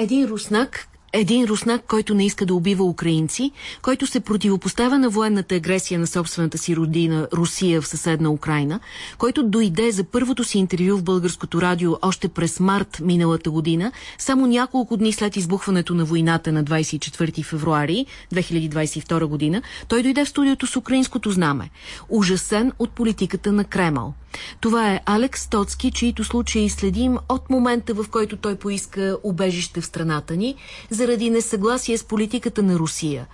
Един руснак, един руснак, който не иска да убива украинци, който се противопоставя на военната агресия на собствената си родина Русия в съседна Украина, който дойде за първото си интервю в българското радио още през март миналата година, само няколко дни след избухването на войната на 24 февруари 2022 година, той дойде в студиото с украинското знаме, ужасен от политиката на Кремъл. Това е Алекс Тоцки, чието случаи следим от момента, в който той поиска убежище в страната ни, заради несъгласие с политиката на Русия.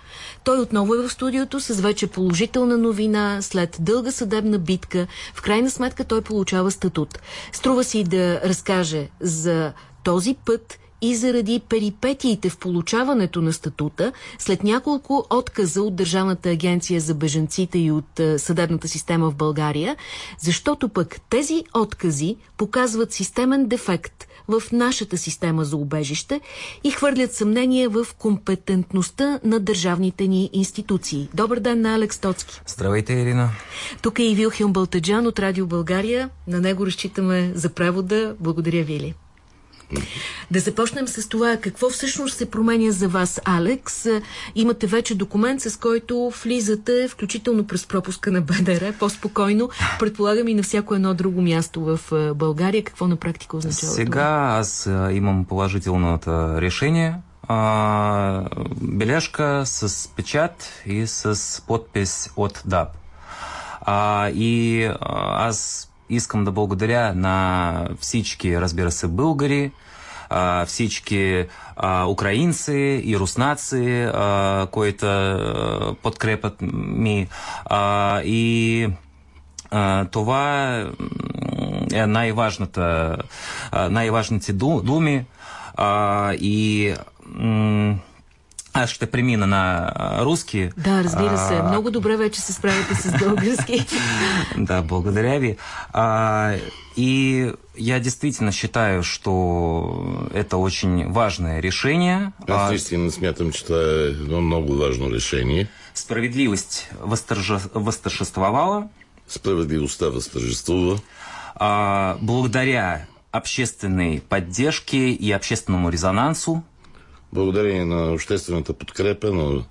Той отново е в студиото с вече положителна новина, след дълга съдебна битка. В крайна сметка той получава статут. Струва си да разкаже за този път и заради перипетиите в получаването на статута, след няколко отказа от Държавната агенция за беженците и от съдебната система в България, защото пък тези откази показват системен дефект в нашата система за убежище и хвърлят съмнение в компетентността на държавните ни институции. Добър ден на Алекс Тоцки. Здравейте, Ирина. Тук е и Вилхим Балтаджан от Радио България. На него разчитаме за превода. Благодаря, Вили. Да започнем с това, какво всъщност се променя за вас, Алекс. Имате вече документ, с който влизате, включително през пропуска на БДР, по-спокойно. Предполагам и на всяко едно друго място в България. Какво на практика означава Сега това? аз имам положителното решение. А, бележка с печат и с подпис от ДАП. А, и аз искам да благодаря на всички, разбира се, българи, всички украинци и руснаци, които подкрепят ми. И това най-важната, най-важните думи. И ще премина на руски. Да, разбира се. А... Много добре вече се с български. Да, благодаря ви. А, и я действительно считаю, что это очень важное решение. Аз наистина смятам, че това е едно много важно решение. Справедливость восторже... восторжествовала. Справедливостта восторжествува. А, благодаря общественной поддержке и общественному резонансу благодарение на общественната подкрепа, на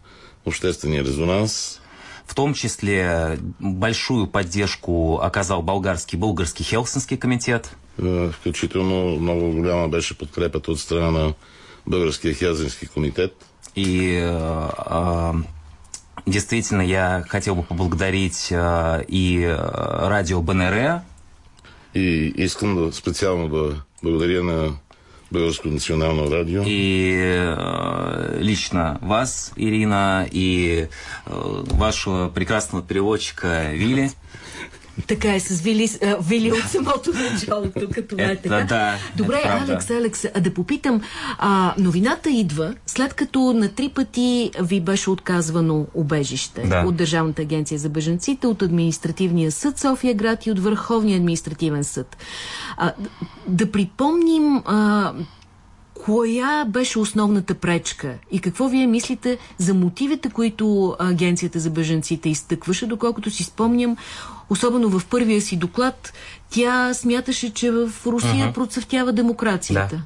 обществения резонанс. В том числе большую поддержку оказал болгарский, болгарский Хелсинский комитет. Э, включително много голяма беше подкрепата от страна на Българския Хелсинский комитет. И э, э, действительно я хотел бы поблагодарить э, и радио БНР. И искам да, специално да благодаря на Българско национално радио. И э, лично вас, Ирина, и э, вашего прекрасного переводчика Вилли. Така е, с Вили, а, Вили от самото начало, тук това е така. Да, Добре, е Алекс, Алекс, а да попитам, а, новината идва след като на три пъти ви беше отказвано убежище да. от Държавната агенция за беженците, от Административния съд София град и от Върховния административен съд. А, да припомним а, Коя беше основната пречка и какво вие мислите за мотивите, които Агенцията за беженците изтъкваше, доколкото си спомням, особено в първия си доклад, тя смяташе, че в Русия uh -huh. процъфтява демокрацията. Да.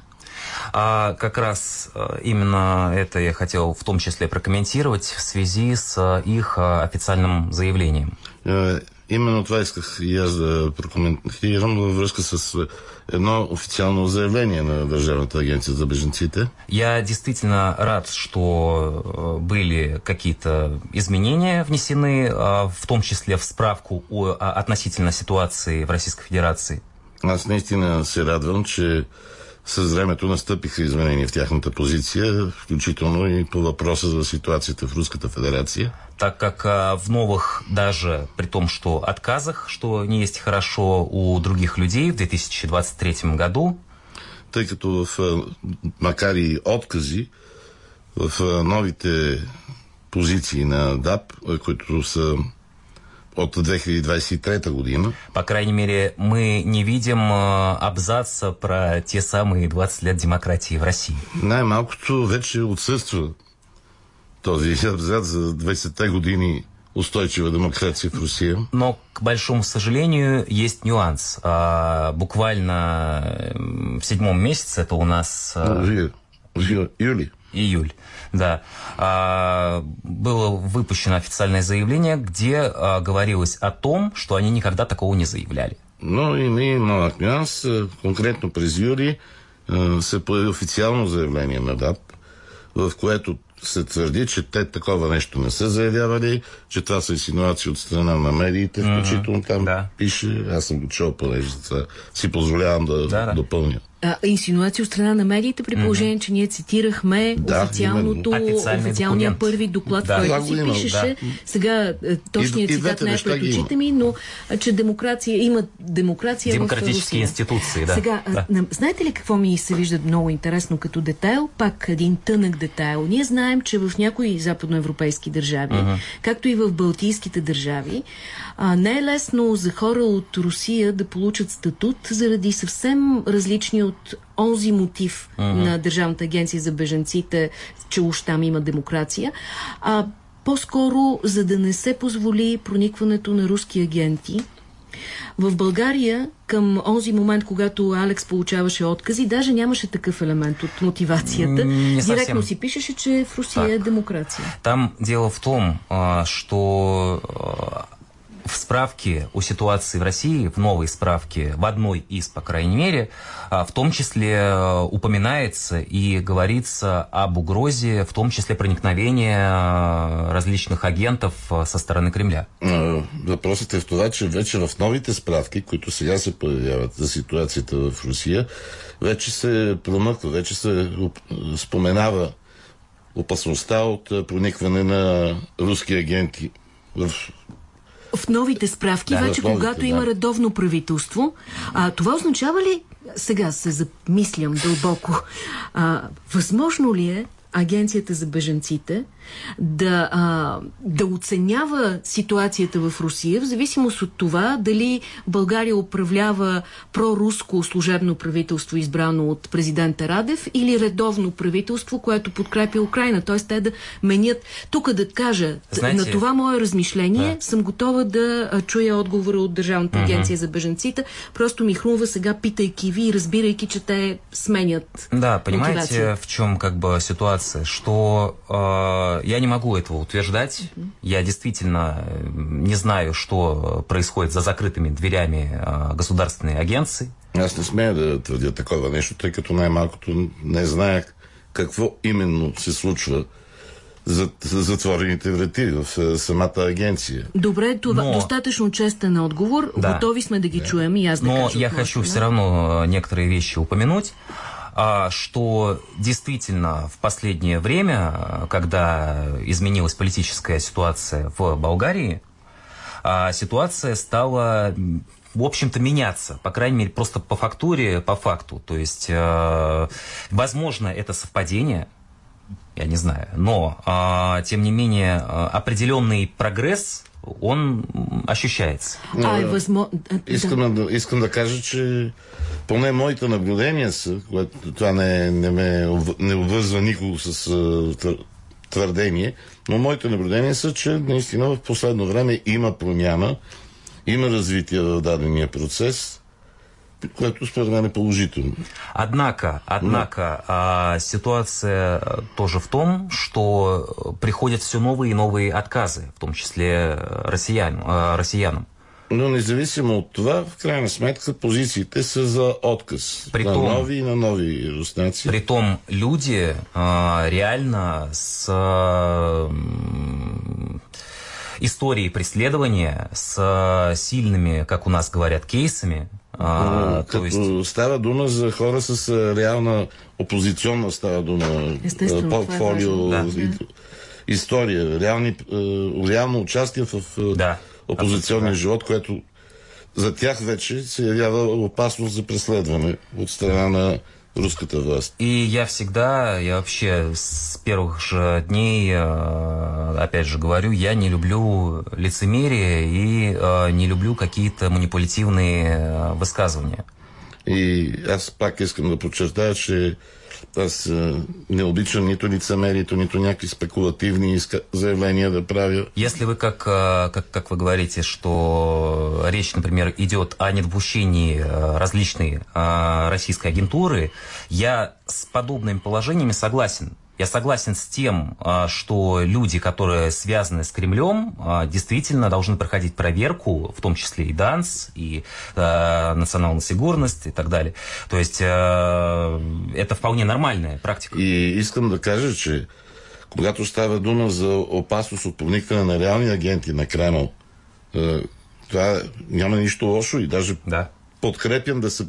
А как раз именно это я хотел в том числе прокомментировать в связи с их официальным заявлением. Именно това исках и аз да прокоментирам във връзка с едно официално заявление на Държавната агенция за беженците. Я действительно рад, что были какие-то изменения внесены, в том числе в справку о, относительно ситуации в Российской Федерации. Аз наистина се радвам, че с времето настъпиха изменения в тяхната позиция, включително и по въпроса за ситуацията в Руската федерация. Так как а, в новых, даже при том, что отказах, что не есть хорошо у других людей в 2023 году, тъй като в, макар и откази, в новите позиции на ДАП, които са от 2023 година. По крайней мере, мы не видим э, абзаца про те самые 20 лет демократии в России. Най-малкото вече отсъства този абзац за 20-те години устойчивая демократия в России. Но, к большому сожалению, есть нюанс. А, буквально в седьмом месяце это у нас... Ну, Юли. Июль, да. А, было выпущено официальное заявление, где а, говорилось о том, что они никогда такого не заявляли. Но и мы, малък нюанс, конкретно през юли се появи официално заявление на ДАП, в което се твърди, че те такова нещо не са заявявали, че това са инсинуации от страна на медиите, включително там да. пише, аз съм го чул, понеже си позволявам да, Да, да. допълня. А, инсинуации от страна на медиите, при положение, че ние цитирахме Да, официалното. Официалния първи доклад, Да. в който си пишеше. Сега е, точният И- и цитат двете не е пред очите ми, но че демокрация, има демокрация в Демократические Русия. институции, да. Сега, да. на- знаете ли какво ми се вижда много интересно като детайл? Пак един тънък детайл. Ние знаем, че в някои западноевропейски държави, както и в балтийските държави, а, не е лесно за хора от Русия да получат статут заради съвсем различни от онзи мотив на Държавната агенция за беженците, че уж там има демокрация, а по-скоро за да не се позволи проникването на руски агенти в България към онзи момент, когато Алекс получаваше откази, даже нямаше такъв елемент от мотивацията. Директно си пишеше, че в Русия Так. е демокрация. Там дело в том, что в справке о ситуации в России, в новой справке, в одной из, по крайней мере, а, в том числе а, упоминается и говорится об угрозе, в том числе проникновения а, различных агентов а, со стороны Кремля. Въпросът в това, че вече в новите справки, които сега се появяват за ситуацията в Русия, вече се промъква, вече се споменава опасността от а, проникване на руски агенти в В новите справки, Да, вече новите, когато да. има редовно правителство, а, това означава ли, сега се замислям дълбоко, а, възможно ли е Агенцията за беженците да, а, да оценява ситуацията в Русия в зависимост от това дали България управлява проруско служебно правителство, избрано от президента Радев, или редовно правителство, което подкрепя Украина. Т.е. те да менят. Тук да кажа, Знаете- на това мое размишление Да. съм готова да чуя отговора от Държавната агенция за беженците. Просто ми хрумва сега, питайки ви и разбирайки, че те сменят Да, понимаете, мотивация. в чем как бы ситуация, что э, я не могу этого утверждать. Я действительно э, не знаю, что происходит за закрытыми дверями э, государственной агенции. Аз не смея да твърдя такова нещо, тъй като най-малкото не знаех какво именно се случва за за затворените врати в самата агенция. Добре, това Но- достатъчно честен отговор. Да. Готови сме да ги чуем и аз да Но кажа я хочу все равно э, некоторые вещи упомянуть, что действительно в последнее время, когда изменилась политическая ситуация в Болгарии, а, ситуация стала, в общем-то, меняться. По крайней мере, просто по фактуре, по факту. То есть, э, возможно, это совпадение, я не знаю, но, а, тем не менее, э, определенный прогресс, он ощущается. А, е възможно... Искам, да. искам да кажа, че поне моите наблюдения са, което това не, не ме не обвързва никого с а, твър- твърдение, но моите наблюдения са, че наистина в последно време има промяна, има развитие в дадения процес, което според мен е положително. Однако, однако а, ситуация э, тоже в том, что э, приходят все новые и новые отказы, в том числе э, россиян, россиянам. Но независимо от това, в крайна сметка позициите са за отказ Притом- на нови и на нови руснаци. Притом люди а, реально с а, м, историей преследования, с а, сильными, как у нас говорят, кейсами. а, Като то есть става дума за хора с а, реална опозиционна става дума. Естествено, портфолио, и- история, реални, реално участие в Да, опозиционния живот, което за тях вече се явява опасност за преследване от страна на руската власт. И я всегда, я вообще с первых же дней, э, опять же говорю, я не люблю лицемерие и э, не люблю какие-то манипулятивные э, высказывания. И аз пак искам да подчертая, че аз а, не обичам нито лицемерието, нито някакви спекулативни заявления да правя. Если вы, как, э, как, как вы говорите, что речь, например, идет о недопущении э, различной э, российской агентуры, я с подобными положениями согласен. Я согласен с тем, а, что люди, которые связаны с Кремлем, а, действительно должны проходить проверку, в том числе и ДАНС, и э, национальная сигурность и так далее. То есть э, это вполне нормальная практика. И искам да кажа, че когато става дума за опасност от проникване на реални агенти на Кремъл, това няма нищо лошо и даже Да. подкрепям да се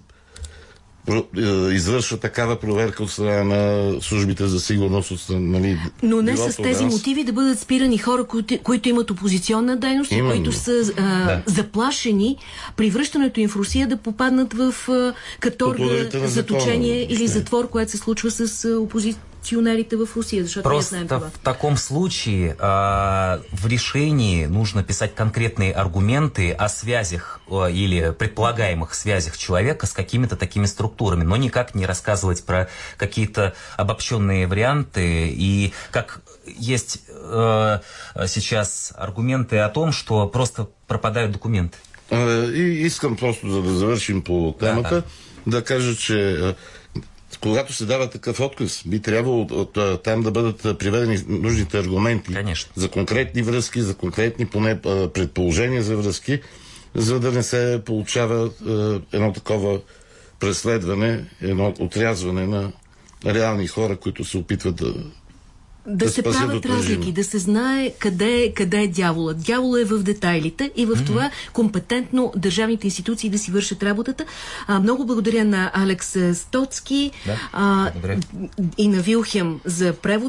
извършва такава проверка от страна на службите за сигурност. От, страна, нали, Но не с тези ДАНС. мотиви да бъдат спирани хора, които, които имат опозиционна дейност Именно. които са а, Да. заплашени при връщането им в Русия да попаднат в а, каторга, заточение или затвор, което се случва с а, опозиционерите в Русия, защото знаем Просто това. в таком случае а, в решении нужно писать конкретные аргументы о связях а, или предполагаемых связях человека с какими-то такими структурами, но никак не рассказывать про какие-то обобщенные варианты. И как есть э, сейчас аргументы о том, что просто пропадают документы. А, И искам просто, за да завършим по темата, да, кажа, че а, когато се дава такъв отказ, би трябвало от, от, там да бъдат приведени нужните аргументи Конечно. за конкретни връзки, за конкретни поне предположения за връзки, за да не се получава а, едно такова преследване, едно отрязване на реални хора, които се опитват да Да, да се правят от режима. разлики, да се знае къде, е- къде е дяволът. Дявола е в детайлите и в това компетентно държавните институции да си вършат работата. А, много благодаря на Алекс Стоцки Да, а, и на Вилхем за превод.